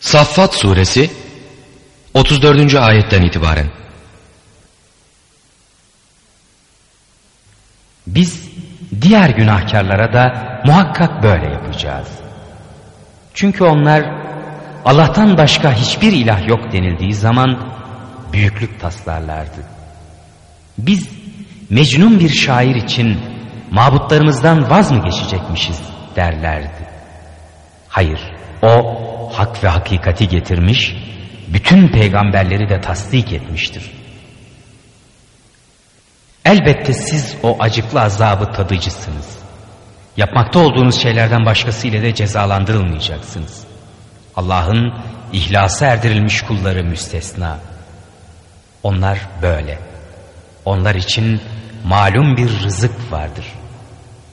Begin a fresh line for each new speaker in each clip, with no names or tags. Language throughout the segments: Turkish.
Saffat suresi 34. ayetten itibaren
Biz diğer günahkarlara da muhakkak böyle yapacağız. Çünkü onlar Allah'tan başka hiçbir ilah yok denildiği zaman büyüklük taslarlardı. Biz Mecnun bir şair için mabutlarımızdan vaz mı geçecekmişiz derlerdi. Hayır, o hak ve hakikati getirmiş, bütün peygamberleri de tasdik etmiştir. Elbette siz o acıklı azabı tadıcısınız. Yapmakta olduğunuz şeylerden başkasıyla de cezalandırılmayacaksınız. Allah'ın ihlasa erdirilmiş kulları müstesna. Onlar böyle. Onlar için malum bir rızık vardır.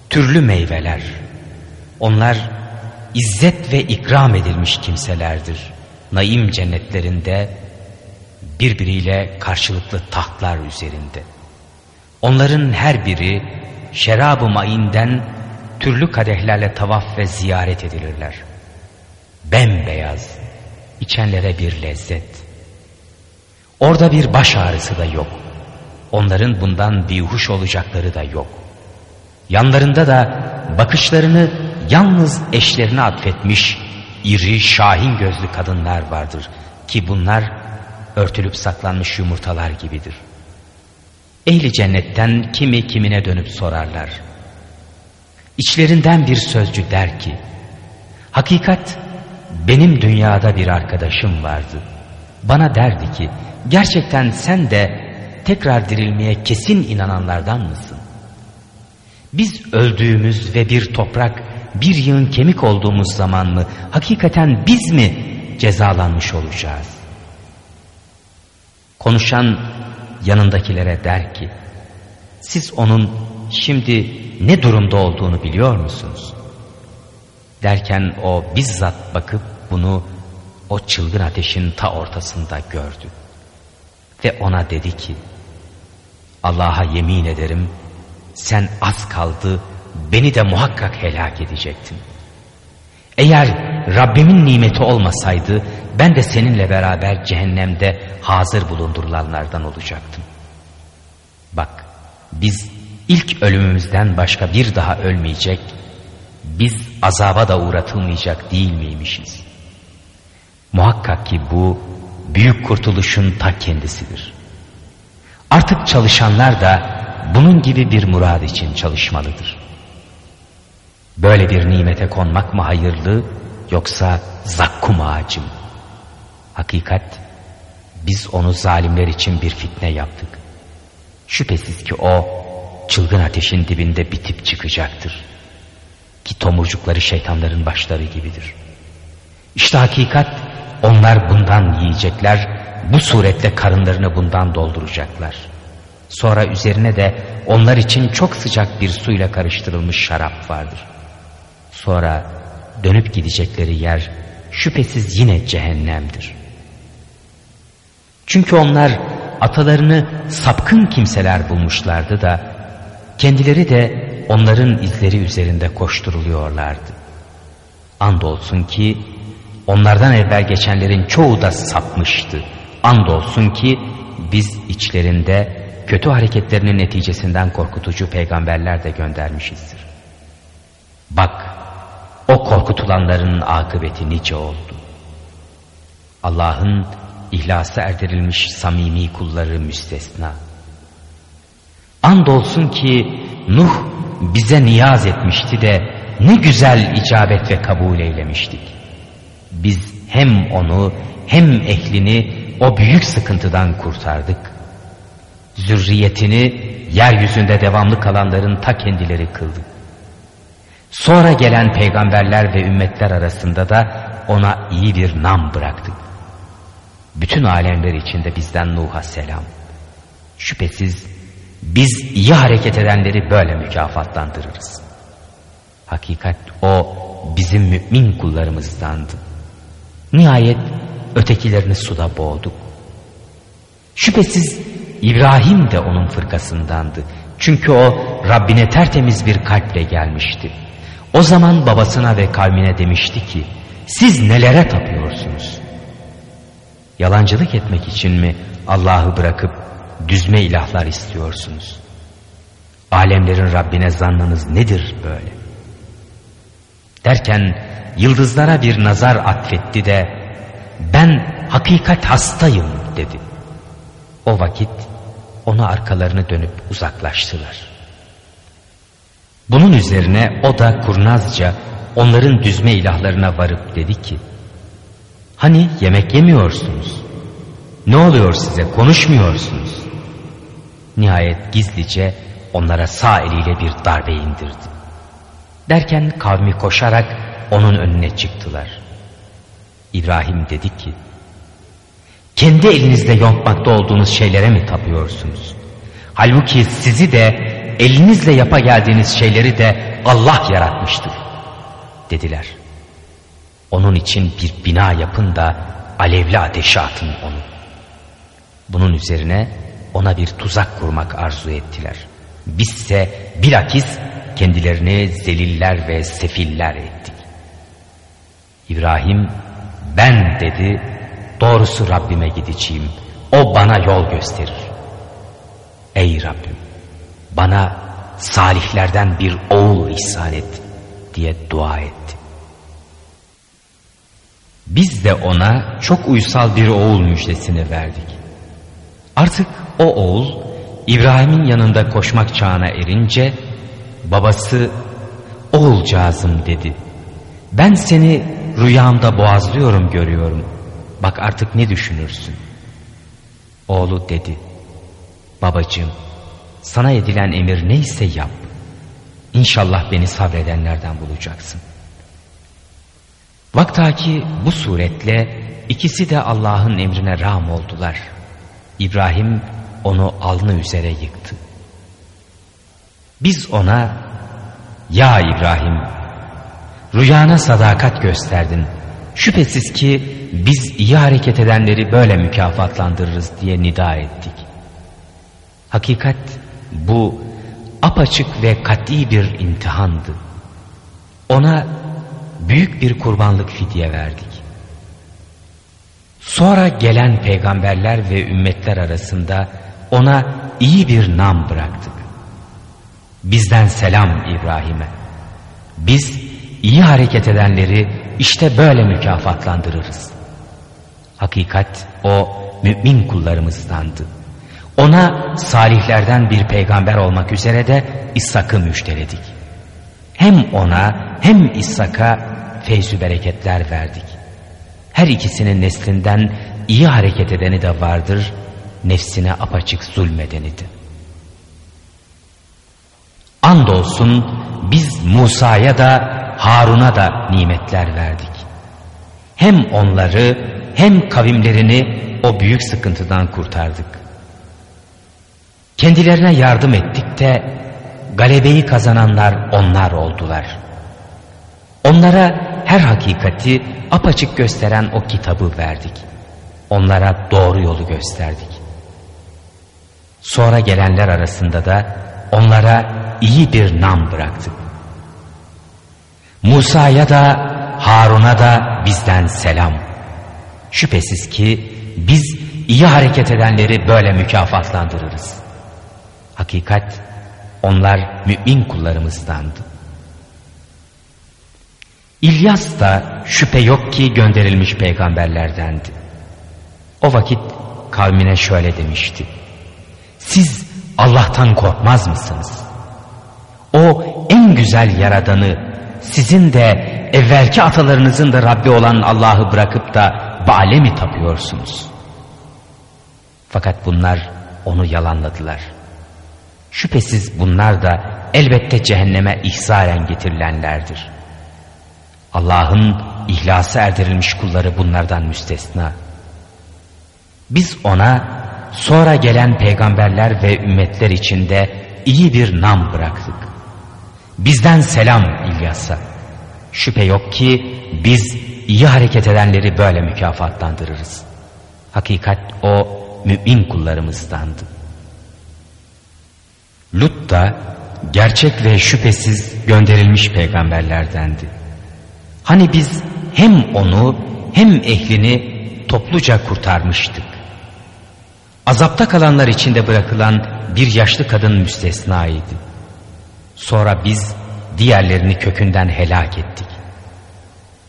Türlü meyveler. Onlar izzet ve ikram edilmiş kimselerdir. Naim cennetlerinde birbiriyle karşılıklı tahtlar üzerinde. Onların her biri şerab-ı mainden türlü kadehlerle tavaf ve ziyaret edilirler. Bembeyaz, içenlere bir lezzet. Orada bir baş ağrısı da yok. Onların bundan bihuş olacakları da yok. Yanlarında da bakışlarını yalnız eşlerine atfetmiş iri şahin gözlü kadınlar vardır ki bunlar örtülüp saklanmış yumurtalar gibidir. Ehli cennetten kimi kimine dönüp sorarlar. İçlerinden bir sözcü der ki, Hakikat benim dünyada bir arkadaşım vardı. Bana derdi ki, gerçekten sen de tekrar dirilmeye kesin inananlardan mısın? Biz öldüğümüz ve bir toprak, bir yığın kemik olduğumuz zaman mı hakikaten biz mi cezalanmış olacağız? Konuşan yanındakilere der ki, siz onun şimdi ne durumda olduğunu biliyor musunuz? Derken o bizzat bakıp bunu o çılgın ateşin ta ortasında gördü. Ve ona dedi ki, Allah'a yemin ederim sen az kaldı beni de muhakkak helak edecektin. Eğer Rabbimin nimeti olmasaydı ben de seninle beraber cehennemde hazır bulundurulanlardan olacaktım. Bak biz ilk ölümümüzden başka bir daha ölmeyecek, biz azaba da uğratılmayacak değil miymişiz? Muhakkak ki bu büyük kurtuluşun ta kendisidir. Artık çalışanlar da bunun gibi bir murad için çalışmalıdır. Böyle bir nimete konmak mı hayırlı yoksa zakkum ağacı mı? Hakikat biz onu zalimler için bir fitne yaptık. Şüphesiz ki o çılgın ateşin dibinde bitip çıkacaktır. Ki tomurcukları şeytanların başları gibidir. İşte hakikat onlar bundan yiyecekler, bu suretle karınlarını bundan dolduracaklar. Sonra üzerine de onlar için çok sıcak bir suyla karıştırılmış şarap vardır. Sonra dönüp gidecekleri yer şüphesiz yine cehennemdir. Çünkü onlar atalarını sapkın kimseler bulmuşlardı da kendileri de onların izleri üzerinde koşturuluyorlardı. Andolsun ki onlardan evvel geçenlerin çoğu da sapmıştı. Andolsun ki biz içlerinde kötü hareketlerinin neticesinden korkutucu peygamberler de göndermişizdir. Bak o korkutulanların akıbeti nice oldu. Allah'ın ihlası erdirilmiş samimi kulları müstesna. Andolsun ki Nuh bize niyaz etmişti de ne güzel icabet ve kabul eylemiştik. Biz hem onu hem ehlini o büyük sıkıntıdan kurtardık. Zürriyetini yeryüzünde devamlı kalanların ta kendileri kıldı. Sonra gelen peygamberler ve ümmetler arasında da ona iyi bir nam bıraktık. Bütün alemler içinde bizden Nuh'a selam. Şüphesiz biz iyi hareket edenleri böyle mükafatlandırırız. Hakikat o bizim mümin kullarımızdandı. Nihayet ötekilerini suda boğduk. Şüphesiz İbrahim de onun fırkasındandı. Çünkü o Rabbine tertemiz bir kalple gelmişti. O zaman babasına ve kavmine demişti ki siz nelere tapıyorsunuz? Yalancılık etmek için mi Allah'ı bırakıp düzme ilahlar istiyorsunuz? Alemlerin Rabbine zannınız nedir böyle? Derken yıldızlara bir nazar atfetti de ben hakikat hastayım dedi. O vakit ona arkalarını dönüp uzaklaştılar. Bunun üzerine o da kurnazca onların düzme ilahlarına varıp dedi ki Hani yemek yemiyorsunuz? Ne oluyor size konuşmuyorsunuz? Nihayet gizlice onlara sağ eliyle bir darbe indirdi. Derken kavmi koşarak onun önüne çıktılar. İbrahim dedi ki, kendi elinizde yontmakta olduğunuz şeylere mi tapıyorsunuz? Halbuki sizi de elinizle yapa geldiğiniz şeyleri de Allah yaratmıştır dediler. Onun için bir bina yapın da alevli ateşe atın onu. Bunun üzerine ona bir tuzak kurmak arzu ettiler. Bizse bilakis kendilerini zeliller ve sefiller ettik. İbrahim ben dedi doğrusu Rabbime gideceğim. O bana yol gösterir. Ey Rabbim bana salihlerden bir oğul ihsan et diye dua etti. Biz de ona çok uysal bir oğul müjdesini verdik. Artık o oğul İbrahim'in yanında koşmak çağına erince babası oğulcağızım dedi. Ben seni rüyamda boğazlıyorum görüyorum. Bak artık ne düşünürsün? Oğlu dedi. Babacığım sana edilen emir neyse yap. İnşallah beni sabredenlerden bulacaksın. Vaktaki bu suretle ikisi de Allah'ın emrine ram oldular. İbrahim onu alnı üzere yıktı. Biz ona ya İbrahim rüyana sadakat gösterdin. Şüphesiz ki biz iyi hareket edenleri böyle mükafatlandırırız diye nida ettik. Hakikat bu apaçık ve kat'i bir imtihandı. Ona büyük bir kurbanlık fidye verdik. Sonra gelen peygamberler ve ümmetler arasında ona iyi bir nam bıraktık. Bizden selam İbrahim'e. Biz iyi hareket edenleri işte böyle mükafatlandırırız. Hakikat o mümin kullarımızdandı. Ona salihlerden bir peygamber olmak üzere de İshak'ı müjdeledik. Hem ona hem İshak'a feyzü bereketler verdik. Her ikisinin neslinden iyi hareket edeni de vardır, nefsine apaçık zulmedeni de. Andolsun biz Musa'ya da Harun'a da nimetler verdik. Hem onları hem kavimlerini o büyük sıkıntıdan kurtardık. Kendilerine yardım ettik de galebeyi kazananlar onlar oldular. Onlara her hakikati apaçık gösteren o kitabı verdik. Onlara doğru yolu gösterdik. Sonra gelenler arasında da onlara iyi bir nam bıraktık. Musa'ya da Harun'a da bizden selam. Şüphesiz ki biz iyi hareket edenleri böyle mükafatlandırırız. Hakikat onlar mümin kullarımızdandı. İlyas da şüphe yok ki gönderilmiş peygamberlerdendi. O vakit kavmine şöyle demişti. Siz Allah'tan korkmaz mısınız? O en güzel yaradanı sizin de evvelki atalarınızın da Rabbi olan Allah'ı bırakıp da Bale mi tapıyorsunuz? Fakat bunlar onu yalanladılar. Şüphesiz bunlar da elbette cehenneme ihsaren getirilenlerdir. Allah'ın ihlası erdirilmiş kulları bunlardan müstesna. Biz ona sonra gelen peygamberler ve ümmetler içinde iyi bir nam bıraktık. Bizden selam İlyas'a. Şüphe yok ki biz iyi hareket edenleri böyle mükafatlandırırız. Hakikat o mümin kullarımızdandı. Lut da gerçek ve şüphesiz gönderilmiş peygamberlerdendi. Hani biz hem onu hem ehlini topluca kurtarmıştık. Azapta kalanlar içinde bırakılan bir yaşlı kadın müstesnaydı. Sonra biz diğerlerini kökünden helak ettik.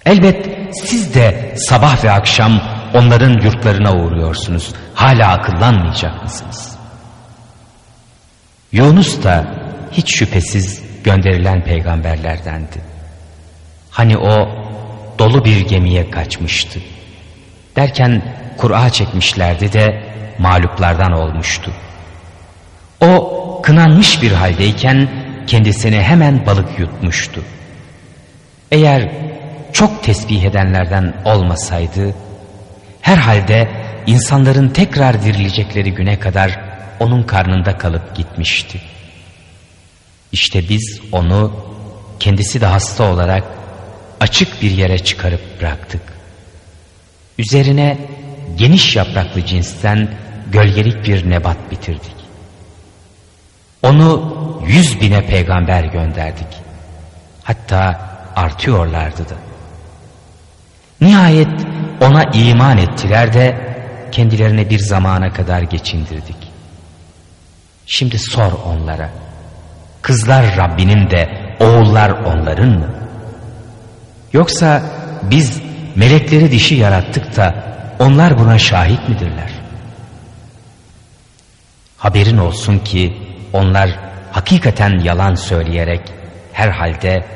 Elbet siz de sabah ve akşam onların yurtlarına uğruyorsunuz. Hala akıllanmayacak mısınız? Yunus da hiç şüphesiz gönderilen peygamberlerdendi. Hani o dolu bir gemiye kaçmıştı. Derken Kur'a çekmişlerdi de mağluplardan olmuştu. O kınanmış bir haldeyken kendisini hemen balık yutmuştu. Eğer çok tesbih edenlerden olmasaydı, herhalde insanların tekrar dirilecekleri güne kadar onun karnında kalıp gitmişti. İşte biz onu kendisi de hasta olarak açık bir yere çıkarıp bıraktık. Üzerine geniş yapraklı cinsten gölgelik bir nebat bitirdik. Onu yüz bine peygamber gönderdik. Hatta artıyorlardı da. Nihayet ona iman ettiler de kendilerine bir zamana kadar geçindirdik. Şimdi sor onlara. Kızlar Rabbinin de oğullar onların mı? Yoksa biz melekleri dişi yarattık da onlar buna şahit midirler? Haberin olsun ki onlar hakikaten yalan söyleyerek herhalde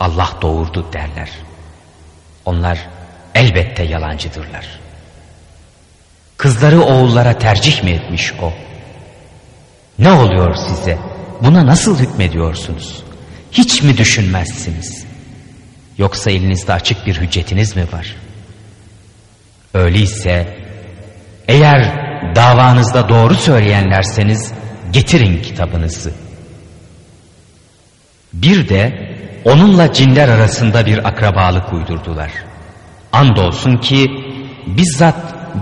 Allah doğurdu derler. Onlar elbette yalancıdırlar. Kızları oğullara tercih mi etmiş o? Ne oluyor size? Buna nasıl hükmediyorsunuz? Hiç mi düşünmezsiniz? Yoksa elinizde açık bir hüccetiniz mi var? Öyleyse eğer davanızda doğru söyleyenlerseniz getirin kitabınızı. Bir de onunla cinler arasında bir akrabalık uydurdular. Andolsun ki bizzat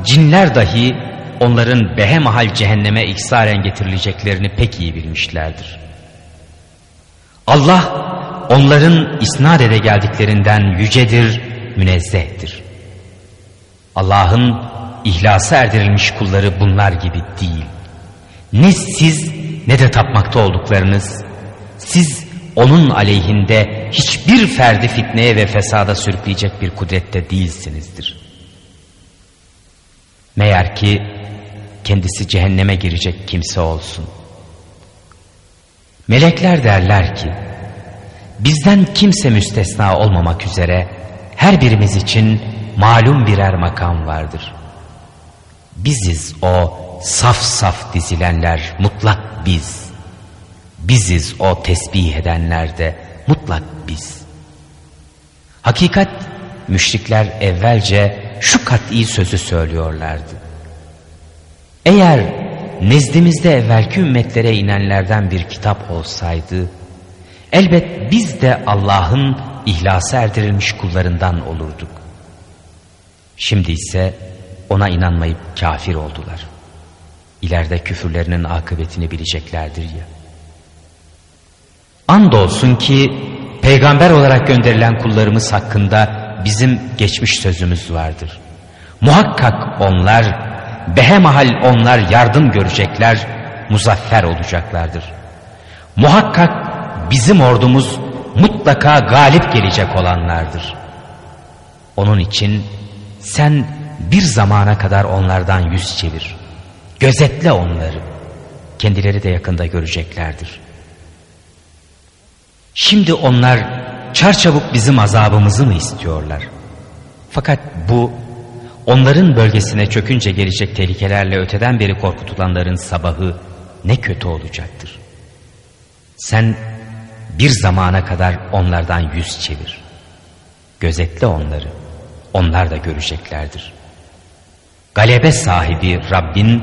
cinler dahi onların behemahal cehenneme iksaren getirileceklerini pek iyi bilmişlerdir. Allah onların isnat ede geldiklerinden yücedir, münezzehtir. Allah'ın ihlasa erdirilmiş kulları bunlar gibi değil. Ne siz ne de tapmakta olduklarınız, siz onun aleyhinde hiçbir ferdi fitneye ve fesada sürükleyecek bir kudrette değilsinizdir. Meğer ki kendisi cehenneme girecek kimse olsun. Melekler derler ki, bizden kimse müstesna olmamak üzere her birimiz için malum birer makam vardır. Biziz o saf saf dizilenler mutlak biz. Biziz o tesbih edenler de mutlak biz. Hakikat müşrikler evvelce şu kat'i sözü söylüyorlardı. Eğer nezdimizde evvelki ümmetlere inenlerden bir kitap olsaydı, elbet biz de Allah'ın ihlasa erdirilmiş kullarından olurduk. Şimdi ise ona inanmayıp kafir oldular. İleride küfürlerinin akıbetini bileceklerdir ya. Andolsun ki peygamber olarak gönderilen kullarımız hakkında bizim geçmiş sözümüz vardır. Muhakkak onlar, behemahal onlar yardım görecekler, muzaffer olacaklardır. Muhakkak bizim ordumuz mutlaka galip gelecek olanlardır. Onun için sen bir zamana kadar onlardan yüz çevir. Gözetle onları. Kendileri de yakında göreceklerdir. Şimdi onlar çarçabuk bizim azabımızı mı istiyorlar? Fakat bu onların bölgesine çökünce gelecek tehlikelerle öteden beri korkutulanların sabahı ne kötü olacaktır. Sen bir zamana kadar onlardan yüz çevir. Gözetle onları. Onlar da göreceklerdir. Galebe sahibi Rabbin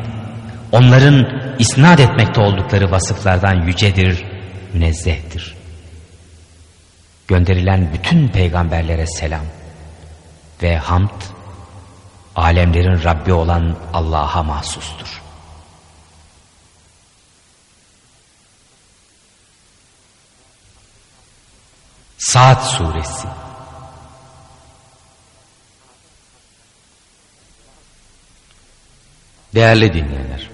onların isnat etmekte oldukları vasıflardan yücedir, münezzehtir. Gönderilen bütün peygamberlere selam ve hamd alemlerin Rabbi olan Allah'a mahsustur. Saat Suresi
Değerli dinleyenler,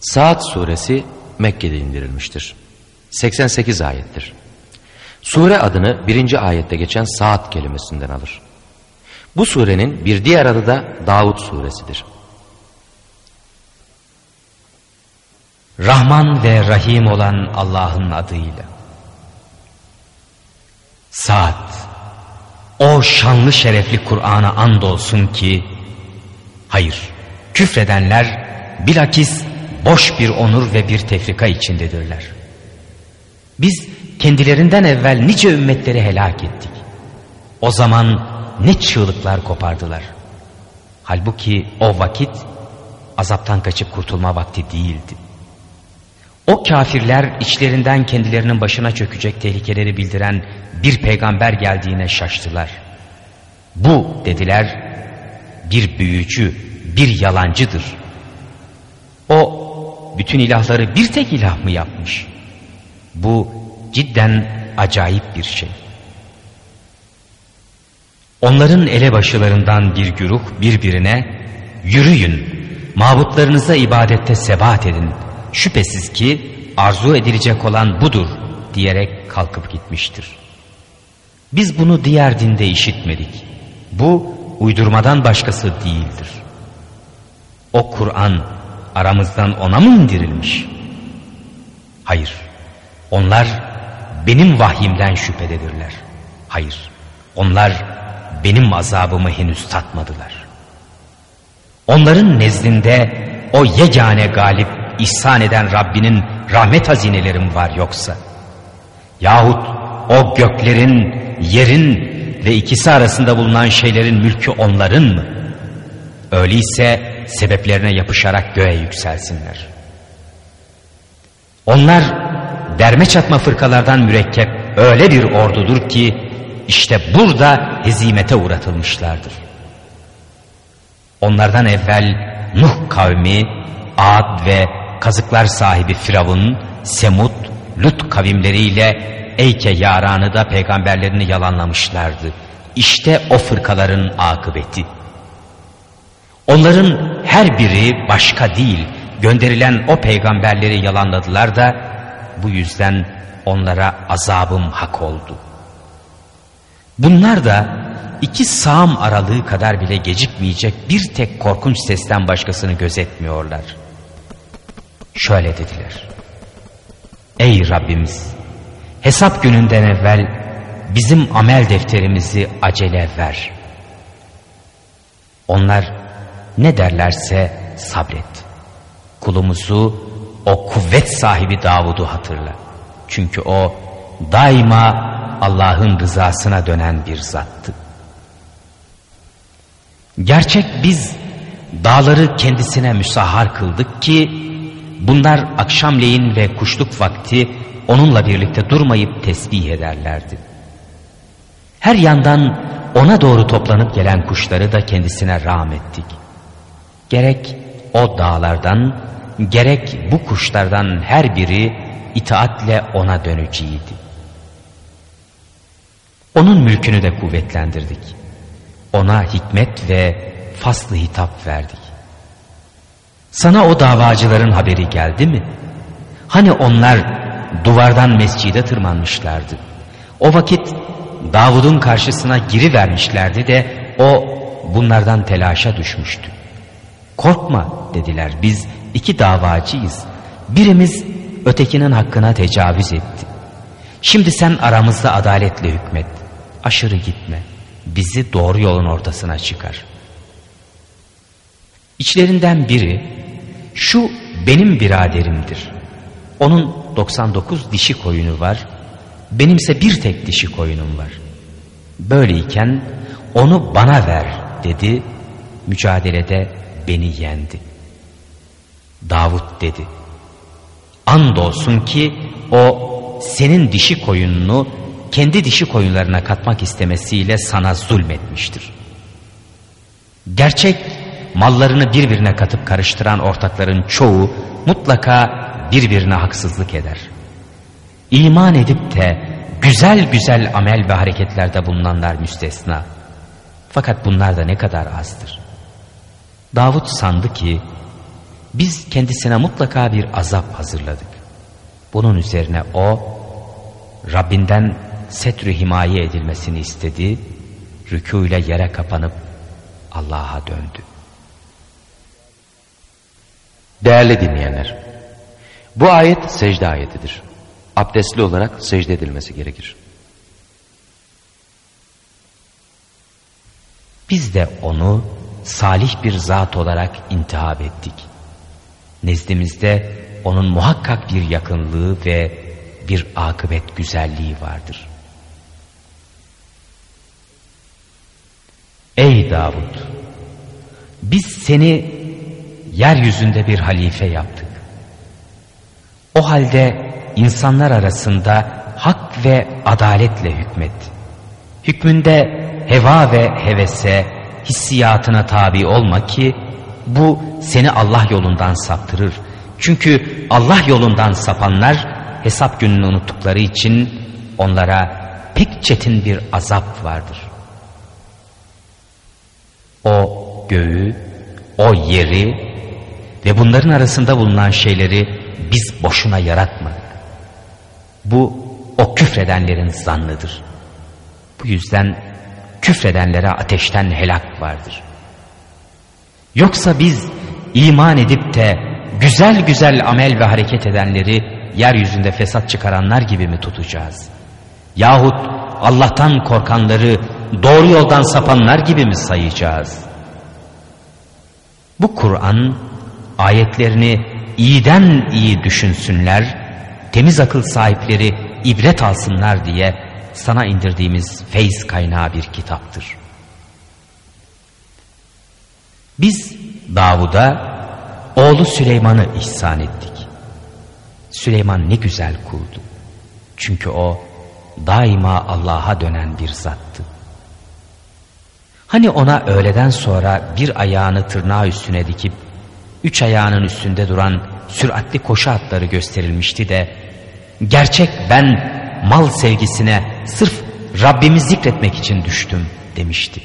Saat Suresi Mekke'de indirilmiştir. 88 ayettir. Sure adını birinci ayette geçen saat kelimesinden alır. Bu surenin bir diğer adı da Davud suresidir.
Rahman ve Rahim olan Allah'ın adıyla. Saat. O şanlı şerefli Kur'an'a andolsun ki, hayır, küfredenler bilakis boş bir onur ve bir tefrika içindedirler. Biz kendilerinden evvel nice ümmetleri helak ettik. O zaman ne çığlıklar kopardılar. Halbuki o vakit azaptan kaçıp kurtulma vakti değildi. O kafirler içlerinden kendilerinin başına çökecek tehlikeleri bildiren bir peygamber geldiğine şaştılar. Bu dediler bir büyücü, bir yalancıdır. O bütün ilahları bir tek ilah mı yapmış? Bu cidden acayip bir şey. Onların elebaşılarından bir güruh birbirine yürüyün, mabutlarınıza ibadette sebat edin. Şüphesiz ki arzu edilecek olan budur diyerek kalkıp gitmiştir. Biz bunu diğer dinde işitmedik. Bu uydurmadan başkası değildir. O Kur'an aramızdan ona mı indirilmiş? Hayır. Onlar benim vahyimden şüphededirler. Hayır. Onlar benim azabımı henüz tatmadılar. Onların nezdinde o yegane galip ihsan eden Rabbinin rahmet hazinelerim var yoksa? Yahut o göklerin, yerin ve ikisi arasında bulunan şeylerin mülkü onların mı? Öyleyse sebeplerine yapışarak göğe yükselsinler. Onlar derme çatma fırkalardan mürekkep öyle bir ordudur ki işte burada hezimete uğratılmışlardır. Onlardan evvel Nuh kavmi, Ad ve kazıklar sahibi Firavun, Semud, Lut kavimleriyle Eyke yaranı da peygamberlerini yalanlamışlardı. İşte o fırkaların akıbeti. Onların her biri başka değil, gönderilen o peygamberleri yalanladılar da bu yüzden onlara azabım hak oldu. Bunlar da iki sağım aralığı kadar bile gecikmeyecek bir tek korkunç sesten başkasını gözetmiyorlar. Şöyle dediler. Ey Rabbimiz! Hesap gününden evvel bizim amel defterimizi acele ver. Onlar ne derlerse sabret. Kulumuzu o kuvvet sahibi Davud'u hatırla. Çünkü o daima Allah'ın rızasına dönen bir zattı. Gerçek biz dağları kendisine müsahhar kıldık ki bunlar akşamleyin ve kuşluk vakti onunla birlikte durmayıp tesbih ederlerdi. Her yandan ona doğru toplanıp gelen kuşları da kendisine rahmettik. Gerek o dağlardan gerek bu kuşlardan her biri itaatle ona dönücüydü. Onun mülkünü de kuvvetlendirdik. Ona hikmet ve faslı hitap verdik. Sana o davacıların haberi geldi mi? Hani onlar duvardan mescide tırmanmışlardı. O vakit Davud'un karşısına giri vermişlerdi de o bunlardan telaşa düşmüştü. Korkma dediler biz iki davacıyız. Birimiz ötekinin hakkına tecavüz etti. Şimdi sen aramızda adaletle hükmet. Aşırı gitme. Bizi doğru yolun ortasına çıkar. İçlerinden biri şu benim biraderimdir. Onun 99 dişi koyunu var. Benimse bir tek dişi koyunum var. Böyleyken onu bana ver dedi. Mücadelede beni yendi. Davut dedi. Andolsun ki o senin dişi koyununu kendi dişi koyunlarına katmak istemesiyle sana zulmetmiştir. Gerçek mallarını birbirine katıp karıştıran ortakların çoğu mutlaka birbirine haksızlık eder. İman edip de güzel güzel amel ve hareketlerde bulunanlar müstesna. Fakat bunlar da ne kadar azdır. Davut sandı ki biz kendisine mutlaka bir azap hazırladık. Bunun üzerine o Rabbinden setrü himaye edilmesini istedi. Rükû yere kapanıp Allah'a döndü.
Değerli dinleyenler, bu ayet secde ayetidir. Abdestli olarak secde edilmesi gerekir.
Biz de onu salih bir zat olarak intihab ettik. Nezdimizde onun muhakkak bir yakınlığı ve bir akıbet güzelliği vardır. Ey Davud! Biz seni yeryüzünde bir halife yaptık. O halde insanlar arasında hak ve adaletle hükmet. Hükmünde heva ve hevese, hissiyatına tabi olma ki bu seni Allah yolundan saptırır. Çünkü Allah yolundan sapanlar hesap gününü unuttukları için onlara pek çetin bir azap vardır. O göğü, o yeri ve bunların arasında bulunan şeyleri biz boşuna yaratmadık. Bu o küfredenlerin zannıdır. Bu yüzden küfredenlere ateşten helak vardır. Yoksa biz iman edip de güzel güzel amel ve hareket edenleri yeryüzünde fesat çıkaranlar gibi mi tutacağız? Yahut Allah'tan korkanları doğru yoldan sapanlar gibi mi sayacağız? Bu Kur'an ayetlerini iyiden iyi düşünsünler, temiz akıl sahipleri ibret alsınlar diye sana indirdiğimiz feyz kaynağı bir kitaptır. Biz Davud'a oğlu Süleyman'ı ihsan ettik. Süleyman ne güzel kuldu. Çünkü o daima Allah'a dönen bir zattı. Hani ona öğleden sonra bir ayağını tırnağı üstüne dikip üç ayağının üstünde duran süratli koşu atları gösterilmişti de gerçek ben mal sevgisine sırf Rabbimi zikretmek için düştüm demişti.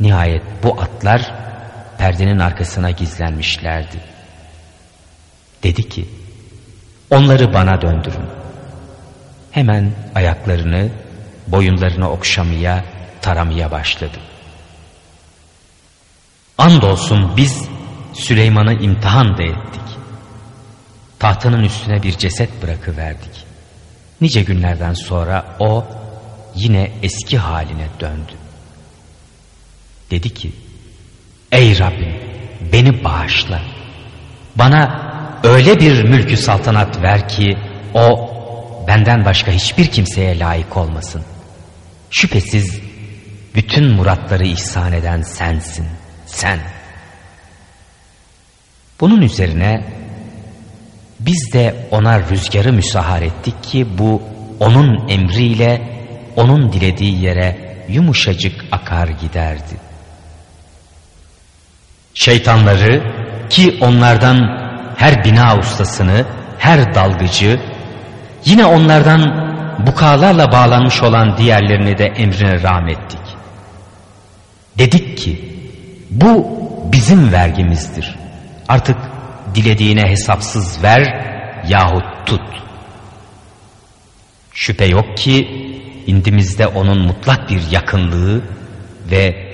Nihayet bu atlar perdenin arkasına gizlenmişlerdi. Dedi ki onları bana döndürün. Hemen ayaklarını boyunlarını okşamaya taramaya başladı. Andolsun biz Süleyman'ı imtihan da ettik. Tahtının üstüne bir ceset bırakıverdik. Nice günlerden sonra o yine eski haline döndü. Dedi ki, Ey Rabbim beni bağışla. Bana öyle bir mülkü saltanat ver ki o benden başka hiçbir kimseye layık olmasın. Şüphesiz bütün muratları ihsan eden sensin, sen. Bunun üzerine biz de ona rüzgarı müsahar ettik ki bu onun emriyle onun dilediği yere yumuşacık akar giderdi. Şeytanları ki onlardan her bina ustasını, her dalgıcı, yine onlardan bukalarla bağlanmış olan diğerlerini de emrine rahmettik. Dedik ki bu bizim vergimizdir. Artık dilediğine hesapsız ver yahut tut. Şüphe yok ki indimizde onun mutlak bir yakınlığı ve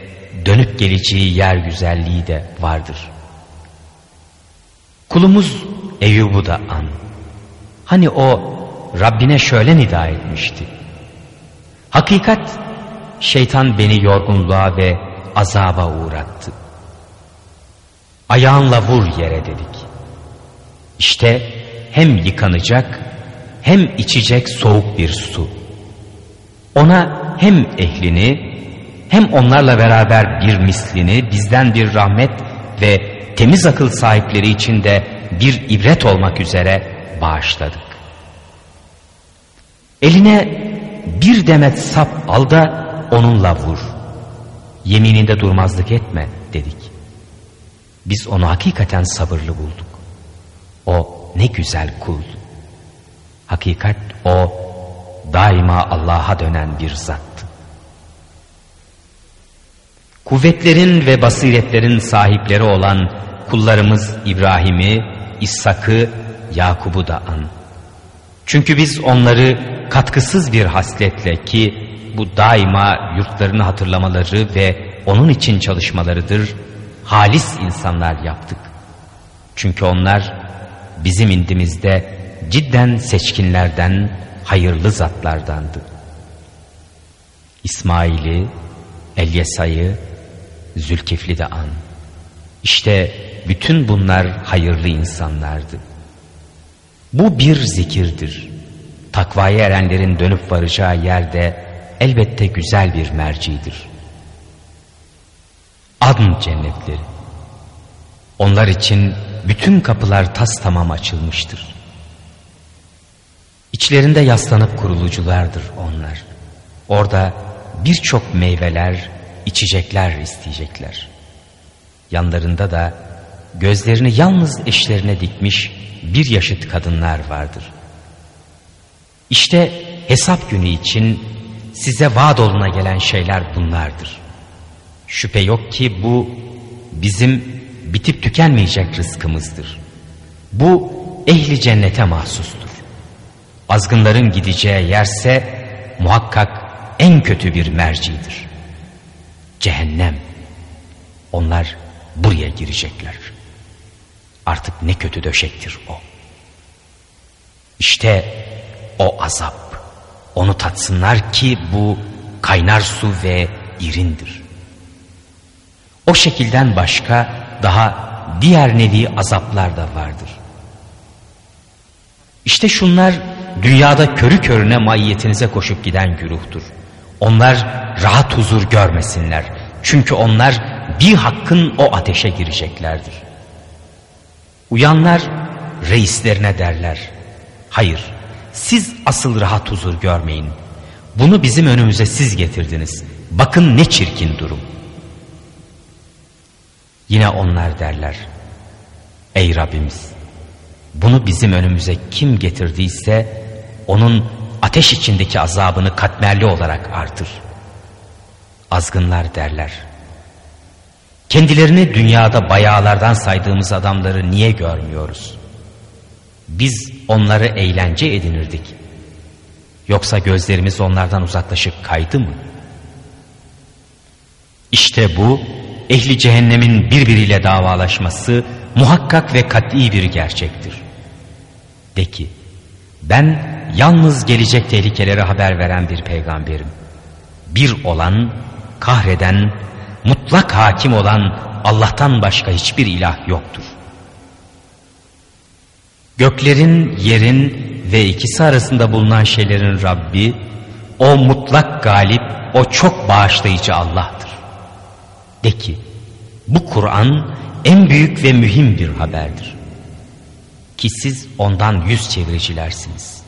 dönüp geleceği yer güzelliği de vardır. Kulumuz Eyyub'u da an. Hani o Rabbine şöyle nida etmişti. Hakikat şeytan beni yorgunluğa ve azaba uğrattı. Ayağınla vur yere dedik. İşte hem yıkanacak hem içecek soğuk bir su. Ona hem ehlini hem onlarla beraber bir mislini bizden bir rahmet ve temiz akıl sahipleri için de bir ibret olmak üzere bağışladık. Eline bir demet sap al da onunla vur. Yemininde durmazlık etme dedik. Biz onu hakikaten sabırlı bulduk. O ne güzel kul. Hakikat o daima Allah'a dönen bir zattı. Kuvvetlerin ve basiretlerin sahipleri olan kullarımız İbrahim'i, İshak'ı, Yakub'u da an. Çünkü biz onları katkısız bir hasletle ki bu daima yurtlarını hatırlamaları ve onun için çalışmalarıdır, halis insanlar yaptık. Çünkü onlar bizim indimizde cidden seçkinlerden, hayırlı zatlardandı. İsmail'i, Elyesa'yı, Zülkifli de an. İşte bütün bunlar hayırlı insanlardı. Bu bir zikirdir. Takvaya erenlerin dönüp varacağı yerde elbette güzel bir mercidir. Adn cennetleri. Onlar için bütün kapılar tas tamam açılmıştır. İçlerinde yaslanıp kuruluculardır onlar. Orada birçok meyveler, içecekler isteyecekler. Yanlarında da gözlerini yalnız eşlerine dikmiş bir yaşıt kadınlar vardır. İşte hesap günü için size vaat oluna gelen şeyler bunlardır. Şüphe yok ki bu bizim bitip tükenmeyecek rızkımızdır. Bu ehli cennete mahsustur. Azgınların gideceği yerse muhakkak en kötü bir mercidir. Cehennem. Onlar buraya girecekler. Artık ne kötü döşektir o. İşte o azap. Onu tatsınlar ki bu kaynar su ve irindir. O şekilden başka daha diğer nevi azaplar da vardır. İşte şunlar dünyada körü körüne maiyetinize koşup giden güruhtur. Onlar rahat huzur görmesinler. Çünkü onlar bir hakkın o ateşe gireceklerdir. Uyanlar reislerine derler. Hayır siz asıl rahat huzur görmeyin. Bunu bizim önümüze siz getirdiniz. Bakın ne çirkin durum. Yine onlar derler. Ey Rabbimiz bunu bizim önümüze kim getirdiyse onun ateş içindeki azabını katmerli olarak artır. Azgınlar derler. Kendilerini dünyada bayağılardan saydığımız adamları niye görmüyoruz? Biz onları eğlence edinirdik. Yoksa gözlerimiz onlardan uzaklaşıp kaydı mı? İşte bu ehli cehennemin birbiriyle davalaşması muhakkak ve kat'i bir gerçektir. De ki ben yalnız gelecek tehlikelere haber veren bir peygamberim. Bir olan, kahreden, mutlak hakim olan Allah'tan başka hiçbir ilah yoktur. Göklerin, yerin ve ikisi arasında bulunan şeylerin Rabbi, o mutlak galip, o çok bağışlayıcı Allah'tır. De ki, bu Kur'an en büyük ve mühim bir haberdir. Ki siz ondan yüz çeviricilersiniz.